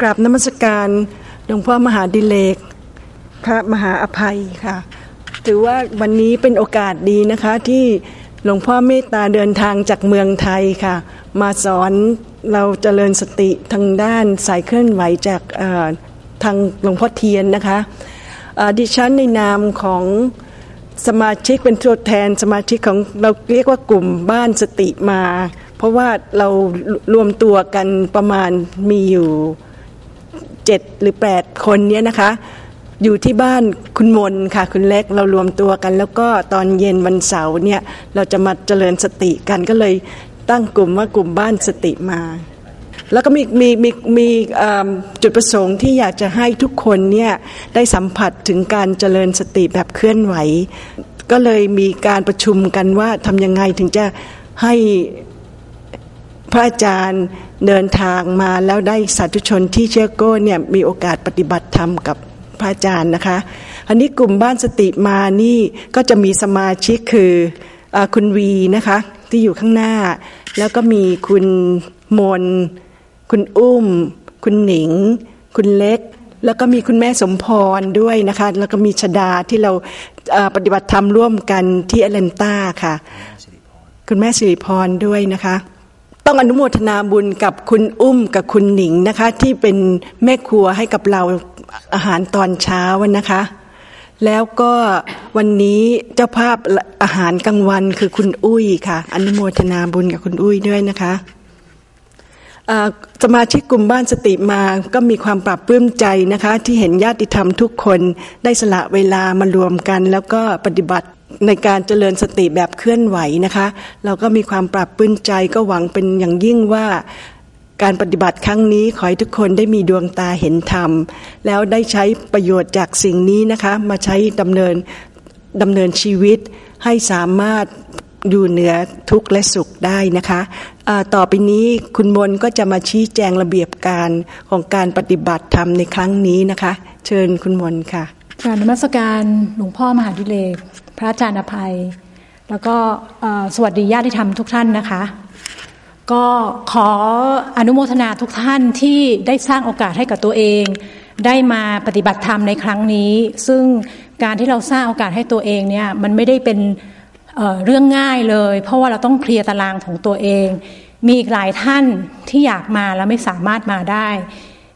กราบนมัสการหลวงพ่อมหาดิเลก พระมหาอภัยค่ะ ถือว่าวันนี้เป็นโอกาสดีนะคะที่หลวงพ่อเมตตาเดินทางจากเมืองไทยค่ะ มาสอนเราเจริญสติทางด้านสายเคลื่อนไหวจากทางหลวงพ่อเทียนนะคะดิฉันในนามของสมาชิกเป็นตัวแทนสมาชิกของเราเรียกว่ากลุ่มบ้านสติมา เพราะว่าเรารวมตัวกันประมาณมีอยู่ เจ็ดหรือแปดคนเนี้ยนะคะ อยู่ที่บ้านคุณมนค่ะ คุณเล็กเรารวมตัวกัน แล้วก็ตอนเย็นวันเสาร์เนี่ยเราจะมาเจริญสติกันก็เลยตั้งกลุ่มว่ากลุ่มบ้านสติมา แล้วก็มีมีมีมีจุดประสงค์ที่อยากจะให้ทุกคนเนี่ยได้สัมผัสถึงการเจริญสติแบบเคลื่อนไหว ก็เลยมีการประชุมกันว่าทำยังไงถึงจะให้ พระอาจารย์เดินทางมาแล้วได้สาธุชนที่เชียโก้เนี่ยมีโอกาสปฏิบัติธรรมกับพระอาจารย์นะคะ อันนี้กลุ่มบ้านสติมานี่ก็จะมีสมาชิกคืออคุณวีนะคะที่อยู่ข้างหน้า แล้วก็มีคุณมน คุณอุ้ม คุณหนิง คุณเล็ก แล้วก็มีคุณแม่สมพรด้วยนะคะ แล้วก็มีชดาที่เราปฏิบัติธรรมร่วมกันที่แอตแลนตาค่ะ คุณแม่สิริพรด้วยนะคะ ต้องอนุโมทนาบุญกับคุณอุ้มกับคุณหนิงนะคะ ที่เป็นแม่ครัวให้กับเราอาหารตอนเช้าวันนะคะ แล้วก็วันนี้เจ้าภาพอาหารกลางวันคือคุณอุ้ยค่ะ อนุโมทนาบุญกับคุณอุ้ยด้วยนะคะสมาชิกกลุ่มบ้านสติมาก็มีความปรับปลื้มใจนะคะ ที่เห็นญาติธรรมทุกคนได้สละเวลามารวมกัน แล้วก็ปฏิบัติ ในการเจริญสติแบบเคลื่อนไหวนะคะ เราก็มีความปรับปื้นใจก็หวังเป็นอย่างยิ่งว่าการปฏิบัติครั้งนี้ขอให้ทุกคนได้มีดวงตาเห็นธรรม แล้วได้ใช้ประโยชน์จากสิ่งนี้นะคะ มาใช้ดำเนินดำเนินชีวิตให้สามารถอยู่เหนือทุกข์และสุขได้นะคะต่อไปนี้คุณมนก็จะมาชี้แจงระเบียบการของการปฏิบัติธรรมในครั้งนี้นะคะ เชิญคุณมนค่ะ การนมัสการหลวงพ่อมหาดิเลก พระอาจารย์อภัย แล้วก็สวัสดีญาติธรรมทุกท่านนะคะ ก็ขออนุโมทนาทุกท่านที่ได้สร้างโอกาสให้กับตัวเอง ได้มาปฏิบัติธรรมในครั้งนี้ ซึ่งการที่เราสร้างโอกาสให้ตัวเองเนี่ยมันไม่ได้เป็นเเรื่องง่ายเลย เพราะว่าเราต้องเคลียร์ตารางของตัวเอง มีอีกหลายท่านที่อยากมาแล้วไม่สามารถมาได้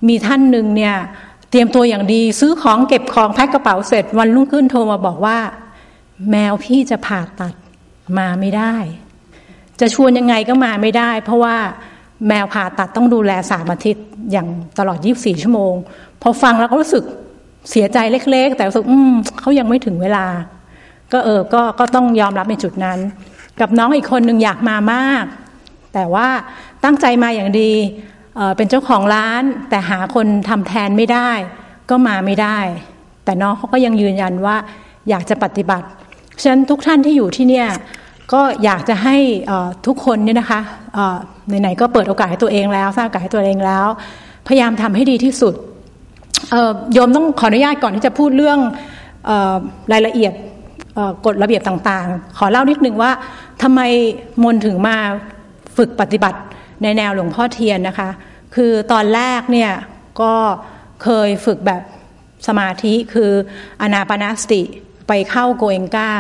มีท่านหนึ่งเนี่ยเตรียมตัวอย่างดีซื้อของเก็บของแพ็คกระเป๋าเสร็จวันรุ่งขึ้นโทรมาบอกว่า แมวพี่จะผ่าตัดมาไม่ได้ จะชวนยังไงก็มาไม่ได้ เพราะว่าแมวผ่าตัดต้องดูแลสามอาทิตย์อย่างตลอด 24 ชั่วโมง พอฟังแล้วก็รู้สึกเสียใจเล็ก ๆ แต่รู้สึกอืมเขายังไม่ถึงเวลา ก็เออก็ก็ต้องยอมรับในจุดนั้น กับน้องอีกคนหนึ่งอยากมามาก แต่ว่าตั้งใจมาอย่างดีเเป็นเจ้าของร้านแต่หาคนทำแทนไม่ได้ ก็มาไม่ได้ แต่น้องเขาก็ยังยืนยันว่าอยากจะปฏิบัติ ฉะนั้นทุกท่านที่อยู่ที่เนี่ยก็อยากจะให้ทุกคนเนี่ยนะคะไหนๆก็เปิดโอกาสให้ตัวเองแล้ว สร้างโอกาสให้ตัวเองแล้ว พยายามทำให้ดีที่สุดโยมต้องขออนุญาตก่อนที่จะพูดเรื่องรายละเอียดกฎระเบียบต่างๆ ขอเล่านิดนึงว่าทำไมมนถึงมาฝึกปฏิบัติในแนวหลวงพ่อเทียนนะคะ คือตอนแรกเนี่ยก็เคยฝึกแบบสมาธิคืออนาปนาสติ ไปเข้าโกเองกา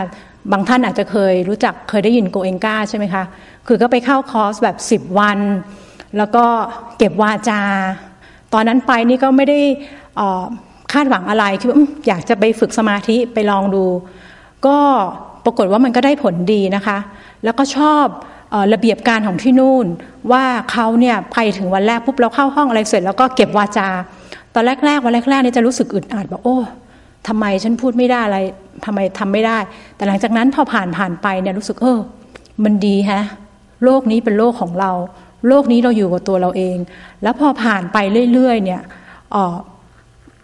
บางท่านอาจจะเคยรู้จักเคยได้ยินโกเองกาใช่ไหมคะ คือก็ไปเข้าคอร์สแบบสิบวัน แล้วก็เก็บวาจา ตอนนั้นไปนี่ก็ไม่ได้คาดหวังอะไรคิดว่าอยากจะไปฝึกสมาธิไปลองดู ก็ปรากฏว่ามันก็ได้ผลดีนะคะ แล้วก็ชอบระเบียบการของที่นู่น ว่าเขาเนี่ยไปถึงวันแรกปุ๊บเราเข้าห้องอะไรเสร็จ แล้วก็เก็บวาจา ตอนแรกๆวันแรกๆนี่จะรู้สึกอึดอัดแบบโอ้ทำไมฉันพูดไม่ได้อะไร ทำไมทำไม่ได้ แต่หลังจากนั้นพอผ่านผ่านไปเนี่ยรู้สึกเออมันดีฮะโลกนี้เป็นโลกของเรา โลกนี้เราอยู่กับตัวเราเอง แล้วพอผ่านไปเรื่อยๆเนี่ยเออ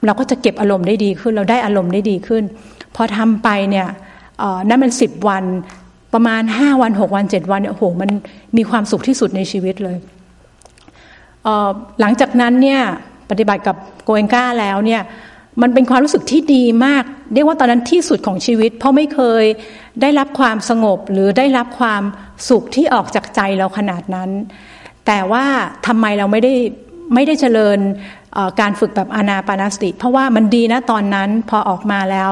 เราก็จะเก็บอารมณ์ได้ดีขึ้น เราได้อารมณ์ได้ดีขึ้น พอทำไปเนี่ยนั่นมันสิบวันประมาณห้าวันหกวันเจ็ดวันเนี่ยโอ้โหมันมีความสุขที่สุดในชีวิตเลยหลังจากนั้นเนี่ยปฏิบัติกับโกเอนก้าแล้วเนี่ย มันเป็นความรู้สึกที่ดีมาก เรียกว่าตอนนั้นที่สุดของชีวิต เพราะไม่เคยได้รับความสงบหรือได้รับความสุขที่ออกจากใจเราขนาดนั้น แต่ว่าทำไมเราไม่ได้ไม่ได้เจริญการฝึกแบบอานาปานสติ เพราะว่ามันดีนะตอนนั้นพอออกมาแล้ว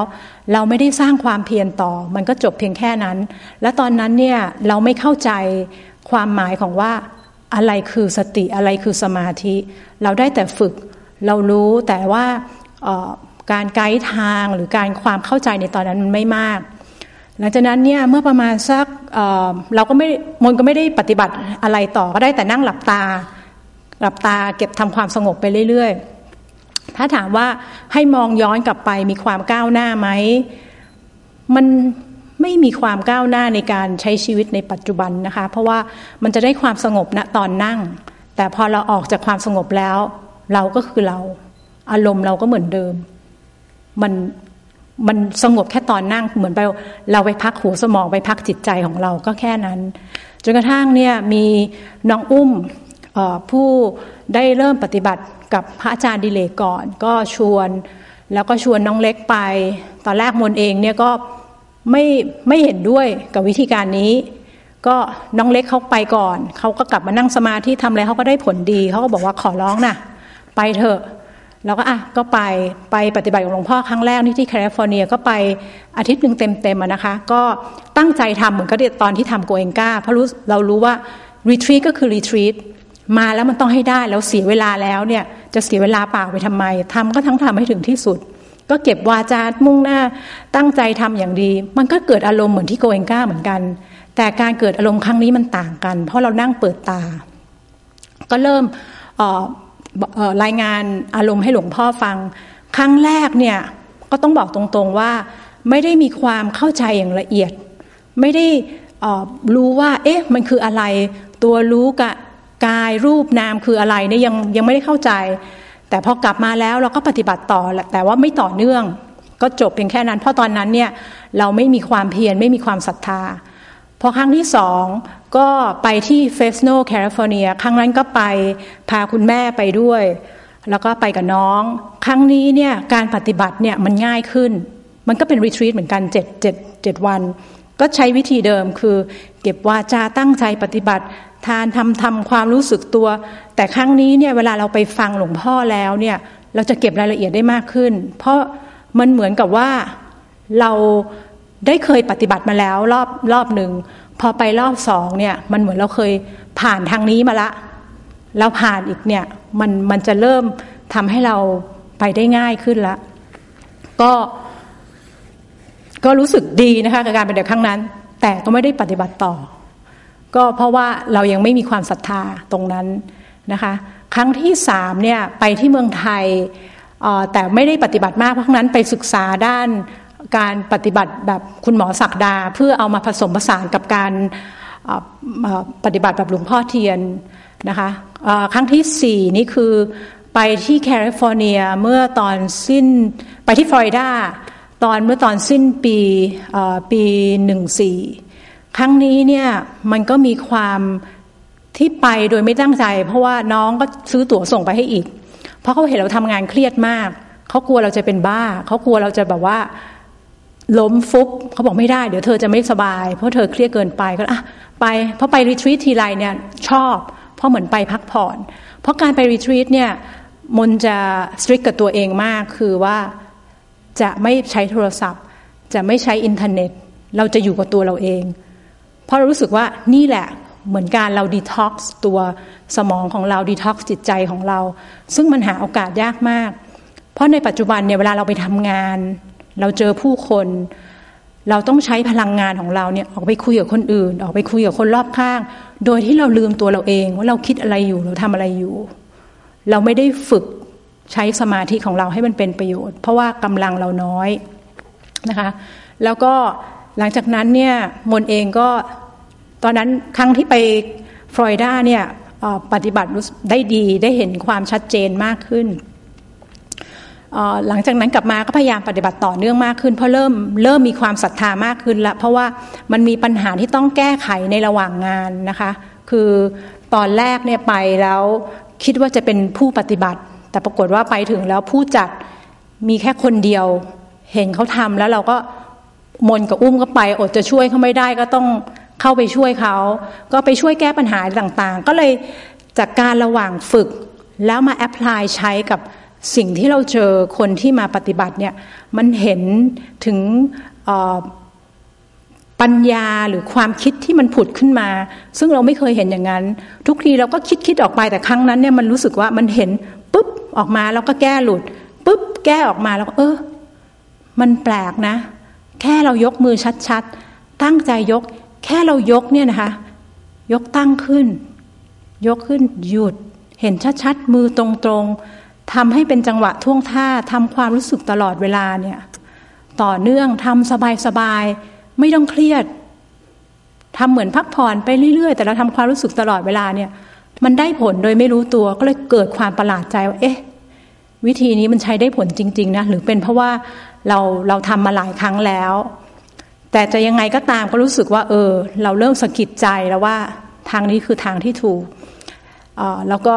เราไม่ได้สร้างความเพียรต่อ มันก็จบเพียงแค่นั้น และตอนนั้นเนี่ยเราไม่เข้าใจความหมายของว่าอะไรคือสติอะไรคือสมาธิ เราได้แต่ฝึก เรารู้แต่ว่า การไกด์ทางหรือการความเข้าใจในตอนนั้นมันไม่มาก หลังจากนั้นเนี่ยเมื่อประมาณสักเเราก็ไม่มนก็ไม่ได้ปฏิบัติอะไรต่อก็ได้แต่นั่งหลับตา หลับตาเก็บทำความสงบไปเรื่อย ๆ ถ้าถามว่าให้มองย้อนกลับไปมีความก้าวหน้าไหมมันไม่มีความก้าวหน้าในการใช้ชีวิตในปัจจุบันนะคะ เพราะว่ามันจะได้ความสงบณตอนนั่ง แต่พอเราออกจากความสงบแล้ว เราก็คือเรา อารมณ์เราก็เหมือนเดิม มันมันสงบแค่ตอนนั่งเหมือนไปเราไปพักหัวสมองไปพักจิตใจของเราก็แค่นั้น จนกระทั่งเนี่ยมีน้องอุ้มผู้ได้เริ่มปฏิบัติกับพระอาจารย์ดิเลกก่อน ก็ชวนแล้วก็ชวนน้องเล็กไป ตอนแรกมนเองเนี่ยก็ไม่ไม่เห็นด้วยกับวิธีการนี้ ก็น้องเล็กเขาไปก่อนเขาก็กลับมานั่งสมาธิทำอะไรเขาก็ได้ผลดีเขาก็บอกว่าขอร้องนะไปเถอะ เราก็อะก็ไปไปปฏิบัติกับหลวงพ่อครั้งแรกที่ที่แคลิฟอร์เนียก็ไปอาทิตย์หนึ่งเต็มๆนะคะ ก็ตั้งใจทำเหมือนกับตอนที่ทำโกเองกาเพราะรู้เรารู้ว่ารีทรีตก็คือรีทรีตมาแล้วมันต้องให้ได้แล้วเสียเวลาแล้วเนี่ยจะเสียเวลาเปล่าไปทำไมทำก็ทั้งทำให้ถึงที่สุด ก็เก็บวาจามุ่งหน้าตั้งใจทำอย่างดี มันก็เกิดอารมณ์เหมือนที่โกเองก้าเหมือนกัน แต่การเกิดอารมณ์ครั้งนี้มันต่างกัน เพราะเรานั่งเปิดตา ก็เริ่ม รายงานอารมณ์ให้หลวงพ่อฟัง ครั้งแรกเนี่ยก็ต้องบอกตรงๆว่า ไม่ได้มีความเข้าใจอย่างละเอียด ไม่ได้รู้ว่า เอ๊ะมันคืออะไร ตัวรู้กับกายรูปนามคืออะไรเนี่ยยังยังไม่ได้เข้าใจ แต่พอกลับมาแล้วเราก็ปฏิบัติต่อแต่ว่าไม่ต่อเนื่อง ก็จบเพียงแค่นั้น เพราะตอนนั้นเนี่ยเราไม่มีความเพียรไม่มีความศรัทธาพอครั้งที่สอง ก็ไปที่เฟสโนแคลิฟอร์เนียครั้งนั้นก็ไปพาคุณแม่ไปด้วย แล้วก็ไปกับน้อง ครั้งนี้เนี่ยการปฏิบัติเนี่ยมันง่ายขึ้น มันก็เป็นรีทรีตเหมือนกันเจ็ดเจ็ดเจ็ดวัน ก็ใช้วิธีเดิมคือ เก็บวาจาตั้งใจปฏิบัติ ทานทำทำความรู้สึกตัว แต่ครั้งนี้เนี่ยเวลาเราไปฟังหลวงพ่อแล้วเนี่ยเราจะเก็บรายละเอียดได้มากขึ้น เพราะมันเหมือนกับว่าเราได้เคยปฏิบัติมาแล้วรอบรอบหนึ่ง พอไปรอบสองเนี่ย มันเหมือนเราเคยผ่านทางนี้มาละ แล้วผ่านอีกเนี่ย มันมันจะเริ่มทำให้เราไปได้ง่ายขึ้นละ ก็ก็รู้สึกดีนะคะกับการปฏิบัติครั้งนั้น แต่ก็ไม่ได้ปฏิบัติต่อ ก็เพราะว่าเรายังไม่มีความศรัทธาตรงนั้นนะคะ ครั้งที่สามเนี่ยไปที่เมืองไทยแต่ไม่ได้ปฏิบัติมากเพราะนั้นไปศึกษาด้าน การปฏิบัติแบบคุณหมอศักดา เพื่อเอามาผสมผสานกับการปฏิบัติแบบหลวงพ่อเทียนนะคะครั้งที่สี่นี่คือไปที่แคลิฟอร์เนียเมื่อตอนสิ้นไปที่ฟลอริดาตอนเมื่อตอนสิ้นปีปีหนึ่งสี่ครั้งนี้เนี่ยมันก็มีความที่ไปโดยไม่ตั้งใจ เพราะว่าน้องก็ซื้อตั๋วส่งไปให้อีก เพราะเขาเห็นเราทำงานเครียดมาก เขากลัวเราจะเป็นบ้า เขากลัวเราจะแบบว่า ล้มฟุบเขาบอกไม่ได้ เดี๋ยวเธอจะไม่สบาย เพราะเธอเครียดเกินไปก็อะไปเพราะไป retreat ทีไรเนี่ยชอบ เพราะเหมือนไปพักผ่อน เพราะการไป retreat เนี่ยมนจะ strict กับตัวเองมากคือว่าจะไม่ใช้โทรศัพท์ จะไม่ใช้อินเทอร์เน็ต เราจะอยู่กับตัวเราเอง เพราะเรารู้สึกว่านี่แหละเหมือนการเราดีท็อกซ์ตัวสมองของเราดีท็อกซ์จิตใจของเรา ซึ่งมันหาโอกาสยากมาก เพราะในปัจจุบันเนี่ยเวลาเราไปทำงาน เราเจอผู้คน เราต้องใช้พลังงานของเราเนี่ยออกไปคุยกับคนอื่น ออกไปคุยกับคนรอบข้าง โดยที่เราลืมตัวเราเองว่าเราคิดอะไรอยู่เราทำอะไรอยู่ เราไม่ได้ฝึกใช้สมาธิของเราให้มันเป็นประโยชน์ เพราะว่ากำลังเราน้อยนะคะ แล้วก็หลังจากนั้นเนี่ยมนเองก็ตอนนั้นครั้งที่ไปฟลอริดาเนี่ยปฏิบัติได้ดีได้เห็นความชัดเจนมากขึ้น หลังจากนั้นกลับมาก็พยายามปฏิบัติต่อเนื่องมากขึ้น เพราะเริ่มเริ่มมีความศรัทธามากขึ้นละเพราะว่ามันมีปัญหาที่ต้องแก้ไขในระหว่างงานนะคะ คือตอนแรกเนี่ยไปแล้วคิดว่าจะเป็นผู้ปฏิบัติ แต่ปรากฏว่าไปถึงแล้วผู้จัดมีแค่คนเดียว เห็นเขาทำแล้วเราก็มนกับอุ้มก็ไป อดจะช่วยเขาไม่ได้ก็ต้องเข้าไปช่วยเขา ก็ไปช่วยแก้ปัญหาต่างๆ ก็เลยจากการระหว่างฝึกแล้วมาแอพพลายใช้กับ สิ่งที่เราเจอคนที่มาปฏิบัติเนี่ยมันเห็นถึงปัญญาหรือความคิดที่มันผุดขึ้นมา ซึ่งเราไม่เคยเห็นอย่างนั้น ทุกทีเราก็คิดคิดออกไปแต่ครั้งนั้นเนี่ยมันรู้สึกว่ามันเห็นปุ๊บออกมาแล้วก็แก้หลุดปุ๊บแก้ออกมาแล้วเออ มันแปลกนะ แค่เรายกมือชัดๆ ตั้งใจยก แค่เรายกเนี่ยนะคะ ยกตั้งขึ้น ยกขึ้นหยุด เห็นชัดๆ มือตรงๆ ทำให้เป็นจังหวะท่วงท่าทำความรู้สึกตลอดเวลาเนี่ย ต่อเนื่องทำสบายๆไม่ต้องเครียดทำเหมือนพักผ่อนไปเรื่อยๆ แต่เราทำความรู้สึกตลอดเวลาเนี่ย มันได้ผลโดยไม่รู้ตัวก็เลยเกิดความประหลาดใจว่าเอ๊ะ วิธีนี้มันใช้ได้ผลจริง ๆนะหรือเป็นเพราะว่าเราเราทำมาหลายครั้งแล้ว แต่จะยังไงก็ตามก็รู้สึกว่า เออ เราเริ่มสะกิดใจแล้วว่าทางนี้คือทางที่ถูกแล้วก็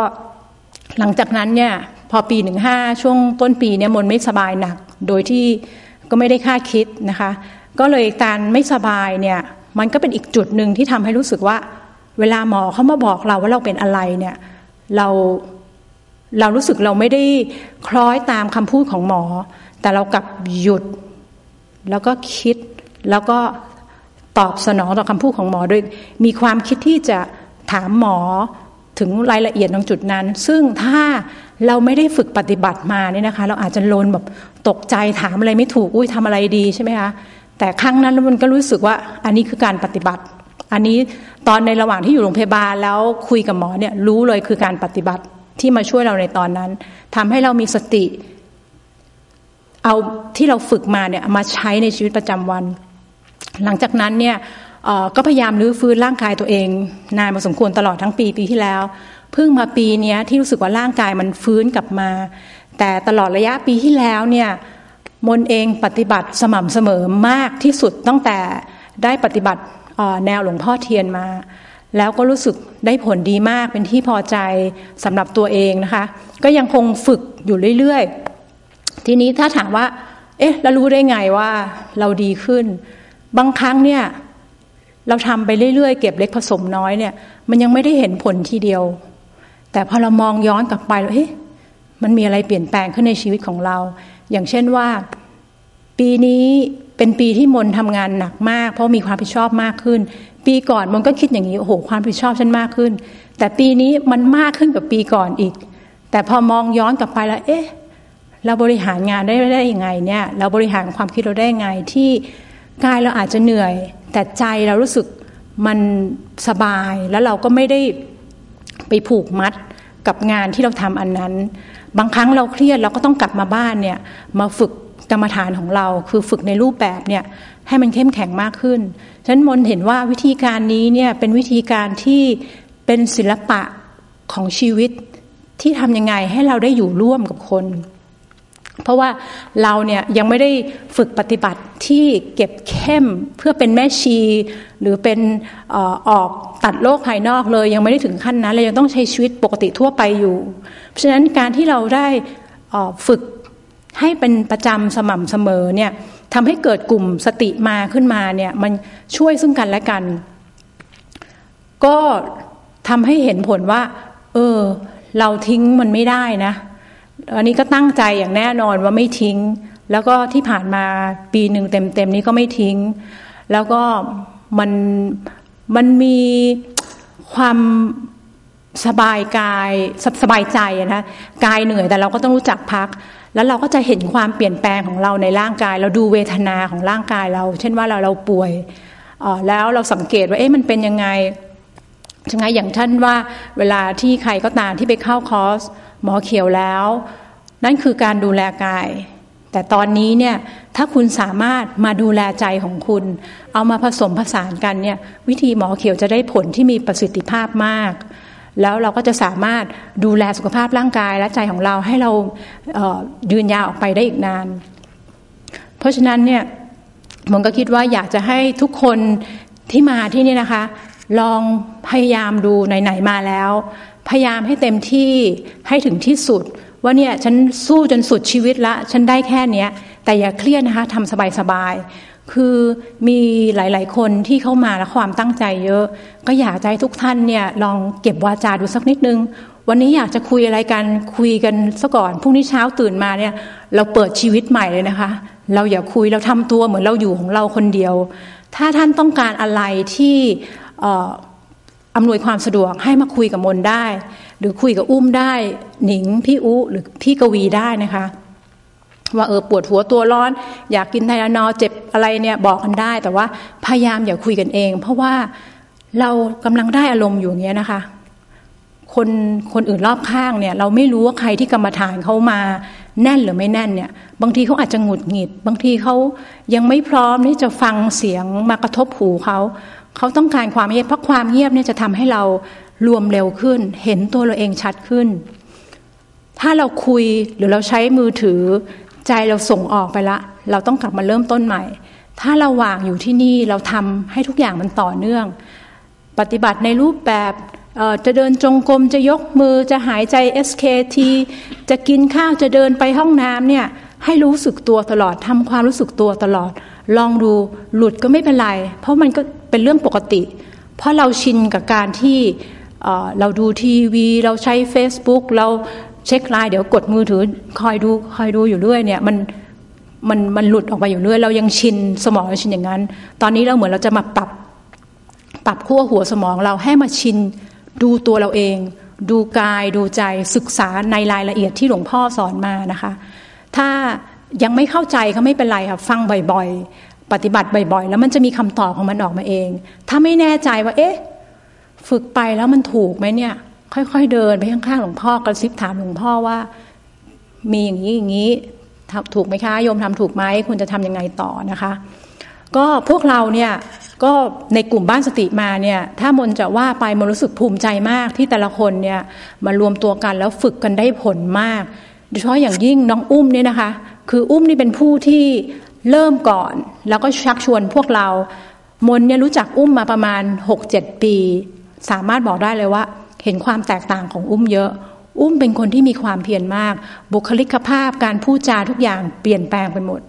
หลังจากนั้นเนี่ย พอปีหนึ่งห้าช่วงต้นปีเนี่ยมนไม่สบายหนัก โดยที่ก็ไม่ได้คาดคิดนะคะ ก็เลยการไม่สบายเนี่ยมันก็เป็นอีกจุดหนึ่งที่ทำให้รู้สึกว่า เวลาหมอเขามาบอกเราว่าเราเป็นอะไรเนี่ยเราเรารู้สึกเราไม่ได้คล้อยตามคำพูดของหมอ แต่เรากลับหยุด แล้วก็คิดแล้วก็ตอบสนองต่อคำพูดของหมอโดยมีความคิดที่จะถามหมอถึงรายละเอียดตรงจุดนั้น ซึ่งถ้า เราไม่ได้ฝึกปฏิบัติมาเนี่ยนะคะ เราอาจจะโลนแบบตกใจถามอะไรไม่ถูกอุ้ยทำอะไรดีใช่ไหมคะแต่ครั้งนั้นมันก็รู้สึกว่าอันนี้คือการปฏิบัติ อันนี้ตอนในระหว่างที่อยู่โรงพยาบาลแล้วคุยกับหมอเนี่ยรู้เลยคือการปฏิบัติที่มาช่วยเราในตอนนั้นทำให้เรามีสติ เอาที่เราฝึกมาเนี่ยมาใช้ในชีวิตประจำวัน หลังจากนั้นเนี่ยก็พยายามรื้อฟื้นร่างกายตัวเอง นานมาสมควรตลอดทั้งปีปีที่แล้ว เพิ่งมาปีนี้ที่รู้สึกว่าร่างกายมันฟื้นกลับมา แต่ตลอดระยะปีที่แล้วเนี่ยมนเองปฏิบัติสม่ำเสมอมากที่สุดตั้งแต่ได้ปฏิบัติแนวหลวงพ่อเทียนมา แล้วก็รู้สึกได้ผลดีมากเป็นที่พอใจสำหรับตัวเองนะคะ ก็ยังคงฝึกอยู่เรื่อยๆ ทีนี้ถ้าถามว่า เอ๊ะแล้วรู้ได้ไงว่าเราดีขึ้น บางครั้งเนี่ยเราทำไปเรื่อยๆ เก็บเล็กผสมน้อยเนี่ย มันยังไม่ได้เห็นผลทีเดียว แต่พอเรามองย้อนกลับไปแล้วเฮ้ยมันมีอะไรเปลี่ยนแปลงขึ้นในชีวิตของเรา อย่างเช่นว่า ปีนี้เป็นปีที่มนทำงานหนักมาก เพราะมีความผิดชอบมากขึ้น ปีก่อนมนก็คิดอย่างนี้โอ้โหความผิดชอบฉันมากขึ้น แต่ปีนี้มันมากขึ้นกว่าปีก่อนอีก แต่พอมองย้อนกลับไปแล้ว เอ๊ะ เราบริหารงานได้ได้ยังไงเนี่ยเราบริหารความคิดเราได้ยังไงที่กายเราอาจจะเหนื่อย แต่ใจเรารู้สึกมันสบายแล้วเราก็ไม่ได้ ไปผูกมัดกับงานที่เราทำอันนั้น บางครั้งเราเครียดเราก็ต้องกลับมาบ้านเนี่ยมาฝึกกรรมฐานของเรา คือฝึกในรูปแบบเนี่ยให้มันเข้มแข็งมากขึ้นฉะนั้นมนเห็นว่าวิธีการนี้เนี่ยเป็นวิธีการที่เป็นศิลปะของชีวิตที่ทำยังไงให้เราได้อยู่ร่วมกับคน เพราะว่าเราเนี่ยยังไม่ได้ฝึกปฏิบัติที่เก็บเข้มเพื่อเป็นแม่ชี หรือเป็นออกตัดโลกภายนอกเลย ยังไม่ได้ถึงขั้นนั้นเรายังต้องใช้ชีวิตปกติทั่วไปอยู่ เพราะฉะนั้นการที่เราได้ฝึกให้เป็นประจำสม่ำเสมอเนี่ยทำให้เกิดกลุ่มสติมาขึ้นมาเนี่ยมันช่วยซึ่งกันและกัน ก็ทำให้เห็นผลว่า เออ เราทิ้งมันไม่ได้นะ อันนี้ก็ตั้งใจอย่างแน่นอนว่าไม่ทิ้ง แล้วก็ที่ผ่านมาปีหนึ่งเต็มๆนี้ก็ไม่ทิ้ง แล้วก็มันมันมีความสบายกายสสบายใจนะกายเหนื่อยแต่เราก็ต้องรู้จักพัก แล้วเราก็จะเห็นความเปลี่ยนแปลงของเราในร่างกาย เราดูเวทนาของร่างกายเรา เช่นว่าเราเราป่วยแล้วเราสังเกตว่าเอ๊ะมันเป็นยังไงช่ไงอย่างท่านว่าเวลาที่ใครก็ตามที่ไปเข้าคอร์ส หมอเขียวแล้ว นั่นคือการดูแลกาย แต่ตอนนี้เนี่ยถ้าคุณสามารถมาดูแลใจของคุณ เอามาผสมผสานกันเนี่ยวิธีหมอเขียวจะได้ผลที่มีประสิทธิภาพมาก แล้วเราก็จะสามารถดูแลสุขภาพร่างกายและใจของเราให้เราเยืนยาวออกไปได้อีกนาน เพราะฉะนั้นเนี่ยผมก็คิดว่าอยากจะให้ทุกคนที่มาที่นี่นะคะ ลองพยายามดูไหนๆมาแล้ว พยายามให้เต็มที่ให้ถึงที่สุด ว่าเนี่ยฉันสู้จนสุดชีวิตละ ฉันได้แค่เนี้ย แต่อย่าเครียดนะคะทำสบายคือมีหลาย ๆ คนที่เข้ามาแล้วความตั้งใจเยอะ ก็อยากใจทุกท่านเนี่ยลองเก็บวาจาดูสักนิดนึง วันนี้อยากจะคุยอะไรกันคุยกันซะก่อนพรุ่งนี้เช้าตื่นมาเนี่ยเราเปิดชีวิตใหม่เลยนะคะ เราอย่าคุยเราทำตัวเหมือนเราอยู่ของเราคนเดียว ถ้าท่านต้องการอะไรที่ อำนวยความสะดวกให้มาคุยกับมนได้ หรือคุยกับอุ้มได้หนิงพี่อุหรือพี่กวีได้นะคะ ว่าเออปวดหัวตัวร้อน อยากกินไทรานอเจ็บอะไรเนี่ยบอกกันได้ แต่ว่าพยายามอย่าคุยกันเอง เพราะว่าเรากำลังได้อารมณ์อยู่เงี้ยนะคะ คนคนอื่นรอบข้างเนี่ย เราไม่รู้ว่าใครที่กรรมฐานเขามาแน่นหรือไม่แน่นเนี่ย บางทีเขาอาจจะหงุดหงิด บางทีเขายังไม่พร้อมที่จะฟังเสียงมากระทบหูเขา เขาต้องการความเงียบเพราะความเงียบเนี่ยจะทำให้เรารวมเร็วขึ้น เห็นตัวเราเองชัดขึ้น ถ้าเราคุยหรือเราใช้มือถือ ใจเราส่งออกไปละ เราต้องกลับมาเริ่มต้นใหม่ ถ้าเราวางอยู่ที่นี่เราทำให้ทุกอย่างมันต่อเนื่อง ปฏิบัติในรูปแบบจะเดินจงกรมจะยกมือจะหายใจ SKT จะกินข้าวจะเดินไปห้องน้ำเนี่ยให้รู้สึกตัวตลอดทำความรู้สึกตัวตลอด ลองดูหลุดก็ไม่เป็นไร เพราะมันก็ เป็นเรื่องปกติ เพราะเราชินกับการที่เราดูทีวี เราใช้ Facebook เราเช็คไลน์เดี๋ยวกดมือถือคอยดูคอยดูอยู่เรื่อยเนี่ยมันมันมันหลุดออกไปอยู่เรื่อยเรายังชินสมองชินอย่างนั้น ตอนนี้เราเหมือนเราจะมาปรับปรับขั้วหัวสมองเราให้มาชินดูตัวเราเอง ดูกายดูใจศึกษาในรายละเอียดที่หลวงพ่อสอนมานะคะ ถ้ายังไม่เข้าใจก็ไม่เป็นไรค่ะฟังบ่อย ปฏิบัติบ่อยๆ แล้วมันจะมีคำตอบของมันออกมาเอง ถ้าไม่แน่ใจว่า เอ๊ะ ฝึกไปแล้วมันถูกไหมเนี่ย ค่อยๆเดินไปข้างๆหลวงพ่อกระซิบถามหลวงพ่อว่า มีอย่างนี้อย่างนี้ถูกไหมคะโยมทำถูกไหมคุณจะทํำยังไงต่อนะคะ ก็พวกเราเนี่ยก็ในกลุ่มบ้านสติมาเนี่ยถ้ามนจะว่าไปมนรู้สึกภูมิใจมากที่แต่ละคนเนี่ยมารวมตัวกันแล้วฝึกกันได้ผลมาก โดยเฉพาะอย่างยิ่งน้องอุ้มเนี่ยนะคะ คืออุ้มนี่เป็นผู้ที่ เริ่มก่อน แล้วก็ชักชวนพวกเรา มนเนี่ยรู้จักอุ้มมาประมาณ 6-7 ปี สามารถบอกได้เลยว่า เห็นความแตกต่างของอุ้มเยอะ อุ้มเป็นคนที่มีความเพียรมาก บุคลิกภาพการพูดจาทุกอย่างเปลี่ยนแปลงไปหมด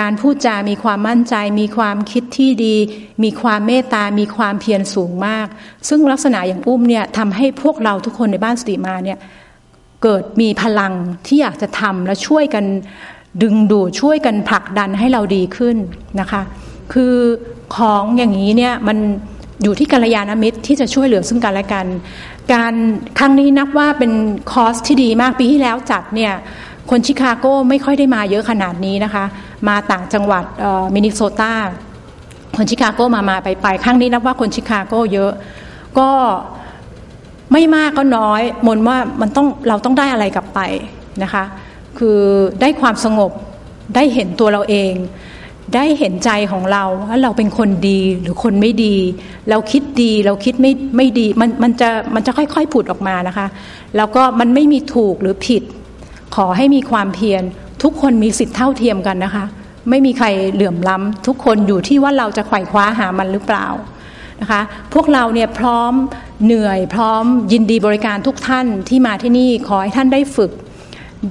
การพูดจามีความมั่นใจ มีความคิดที่ดี มีความเมตตา มีความเพียรสูงมาก ซึ่งลักษณะอย่างอุ้มเนี่ยทำให้พวกเราทุกคนในบ้านสติมาเนี่ยเกิดมีพลังที่อยากจะทำและช่วยกัน ดึงดูดช่วยกันผลักดันให้เราดีขึ้นนะคะ คือของอย่างนี้เนี่ยมันอยู่ที่กัลยาณมิตรที่จะช่วยเหลือซึ่งกันและกัน การครั้งนี้นับว่าเป็นคอสที่ดีมากปีที่แล้วจัดเนี่ยคนชิคาโก้ไม่ค่อยได้มาเยอะขนาดนี้นะคะ มาต่างจังหวัดมินิโซตาคนชิคาโก้มามาไปไปครั้งนี้นับว่าคนชิคาโก้เยอะก็ไม่มากก็น้อยมนว่ามันต้องเราต้องได้อะไรกลับไปนะคะ คือได้ความสงบได้เห็นตัวเราเอง ได้เห็นใจของเราว่าเราเป็นคนดีหรือคนไม่ดี เราคิดดีเราคิดไม่ไม่ดีมันมันจะมันจะค่อยๆผุดออกมานะคะ แล้วก็มันไม่มีถูกหรือผิด ขอให้มีความเพียรทุกคนมีสิทธิ์เท่าเทียมกันนะคะ ไม่มีใครเหลื่อมล้ำทุกคนอยู่ที่ว่าเราจะไขว่คว้าหามันหรือเปล่านะคะพวกเราเนี่ยพร้อมเหนื่อยพร้อมยินดีบริการทุกท่านที่มาที่นี่ขอให้ท่านได้ฝึก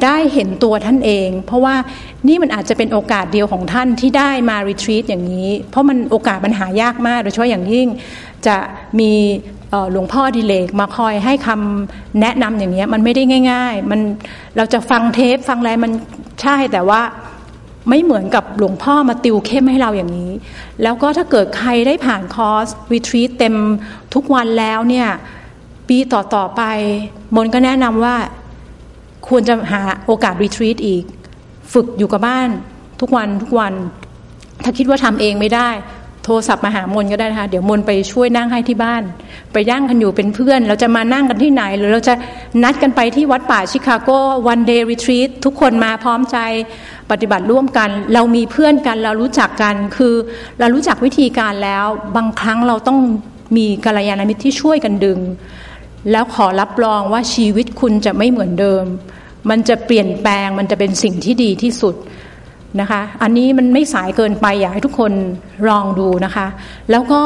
ได้เห็นตัวท่านเอง เพราะว่านี่มันอาจจะเป็นโอกาสเดียวของท่านที่ได้มารีทรีตอย่างนี้ เพราะมันโอกาสมันหายากมาก โดยเฉพาะอย่างยิ่งจะมีหลวงพ่อดิเลกมาคอยให้คำแนะนำอย่างนี้มันไม่ได้ง่าย ๆ มันเราจะฟังเทปฟังอะไรมันใช่แต่ว่าไม่เหมือนกับหลวงพ่อมาติวเข้มให้เราอย่างนี้ แล้วก็ถ้าเกิดใครได้ผ่านคอร์สรีทรีตเต็มทุกวันแล้วเนี่ยปีต่อๆไปมนก็แนะนำว่า ควรจะหาโอกาสรีทรีตอีก ฝึกอยู่กับบ้านทุกวันทุกวัน ถ้าคิดว่าทำเองไม่ได้ โทรศัพท์มาหามนก็ได้นะคะเดี๋ยวมนไปช่วยนั่งให้ที่บ้าน ไปย่างกันอยู่เป็นเพื่อน เราจะมานั่งกันที่ไหน หรือเราจะนัดกันไปที่วัดป่าชิคาโกวันเดย์รีทรีตทุกคนมาพร้อมใจปฏิบัติร่วมกัน เรามีเพื่อนกันเรารู้จักกันคือเรารู้จักวิธีการแล้ว บางครั้งเราต้องมีกัลยาณมิตรที่ช่วยกันดึง แล้วขอรับรองว่าชีวิตคุณจะไม่เหมือนเดิม มันจะเปลี่ยนแปลงมันจะเป็นสิ่งที่ดีที่สุดนะคะ อันนี้มันไม่สายเกินไปอยากให้ทุกคนลองดูนะคะ แล้วก็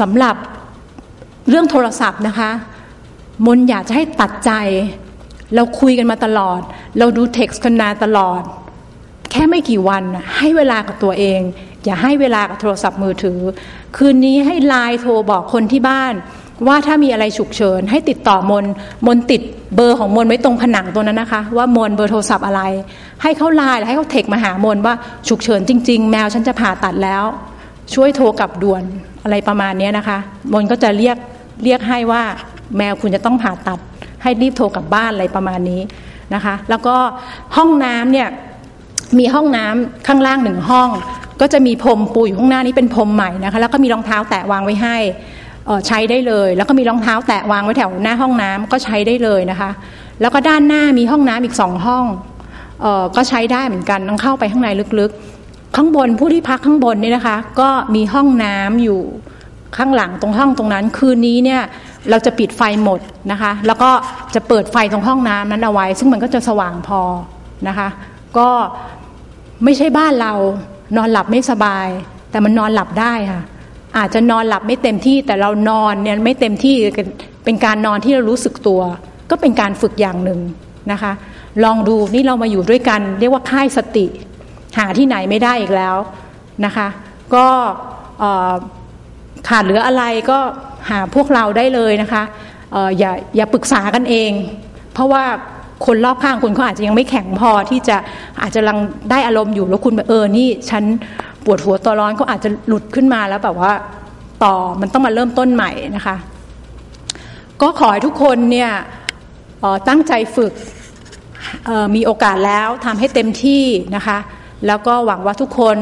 สำหรับเรื่องโทรศัพท์นะคะ มนอยากจะให้ตัดใจ เราคุยกันมาตลอด เราดูเท็กซ์กันนาตลอด แค่ไม่กี่วันให้เวลากับตัวเอง อย่าให้เวลากับโทรศัพท์มือถือ คืนนี้ให้ไลน์โทรบอกคนที่บ้าน ว่าถ้ามีอะไรฉุกเฉินให้ติดต่อมนมนติดเบอร์ของมนไว้ตรงผนังตัวนั้นนะคะ ว่ามนเบอร์โทรศัพท์อะไร ให้เขาไลน์หรือให้เขาเทคมาหามนว่าฉุกเฉินจริง ๆ แมวฉันจะผ่าตัดแล้ว ช่วยโทรกลับด่วนอะไรประมาณนี้นะคะ มนก็จะเรียกเรียกให้ว่าแมวคุณจะต้องผ่าตัด ให้รีบโทรกลับบ้านอะไรประมาณนี้นะคะ แล้วก็ห้องน้ำเนี่ยมีห้องน้ำข้างล่างหนึ่งห้อง ก็จะมีพรมปูอยู่ข้างหน้านี้เป็นพรมใหม่นะคะ แล้วก็มีรองเท้าแตะวางไว้ให้ ใช้ได้เลย แล้วก็มีรองเท้าแตะวางไว้แถวหน้าห้องน้ำก็ใช้ได้เลยนะคะ แล้วก็ด้านหน้ามีห้องน้ำอีกสองห้องออก็ใช้ได้เหมือนกันต้องเข้าไปข้างในลึกๆ ข้างบนผู้ที่พักข้างบนนี่นะคะ ก็มีห้องน้ำอยู่ข้างหลังตรงห้องตรงนั้น คืนนี้เนี่ยเราจะปิดไฟหมดนะคะ แล้วก็จะเปิดไฟตรงห้องน้ำนั้นเอาไว้ ซึ่งมันก็จะสว่างพอนะคะ ก็ไม่ใช่บ้านเรานอนหลับไม่สบาย แต่มันนอนหลับได้ค่ะ อาจจะนอนหลับไม่เต็มที่แต่เรานอนเนี่ยไม่เต็มที่เป็นการนอนที่เรารู้สึกตัว ก็เป็นการฝึกอย่างหนึ่งนะคะ ลองดูนี่เรามาอยู่ด้วยกัน เรียกว่าค่ายสติ หาที่ไหนไม่ได้อีกแล้วนะคะ ก็ขาดเหลืออะไรก็หาพวกเราได้เลยนะคะอย่าอย่าปรึกษากันเอง เพราะว่าคนรอบข้างคุณเขาอาจจะยังไม่แข็งพอที่จะอาจจะลังได้อารมณ์อยู่แล้วคุณเออนี่ฉัน ปวดหัวตัวร้อนเขาอาจจะหลุดขึ้นมาแล้วแบบว่าต่อมันต้องมาเริ่มต้นใหม่นะคะ ก็ขอให้ทุกคนเนี่ยตั้งใจฝึกมีโอกาสแล้วทำให้เต็มที่นะคะ แล้วก็หวังว่าทุกคน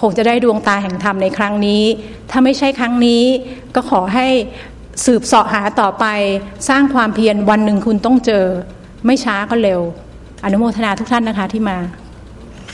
คงจะได้ดวงตาแห่งธรรมในครั้งนี้ ถ้าไม่ใช่ครั้งนี้ก็ขอให้สืบเสาะหาต่อไปสร้างความเพียรวันหนึ่งคุณต้องเจอ ไม่ช้าก็เร็ว อนุโมทนาทุกท่านนะคะที่มา